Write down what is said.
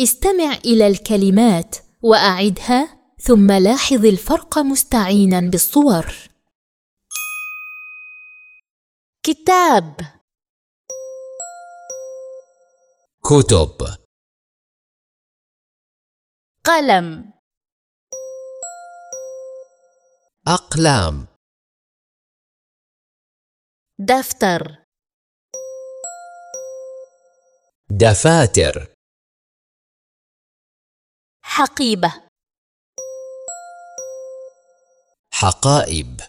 استمع إلى الكلمات وأعدها ثم لاحظ الفرق مستعينا بالصور. كتاب. كتب. قلم. أقلام. دفتر. دفاتر. حقيبة. حقائب.